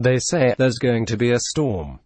They say there's going to be a storm.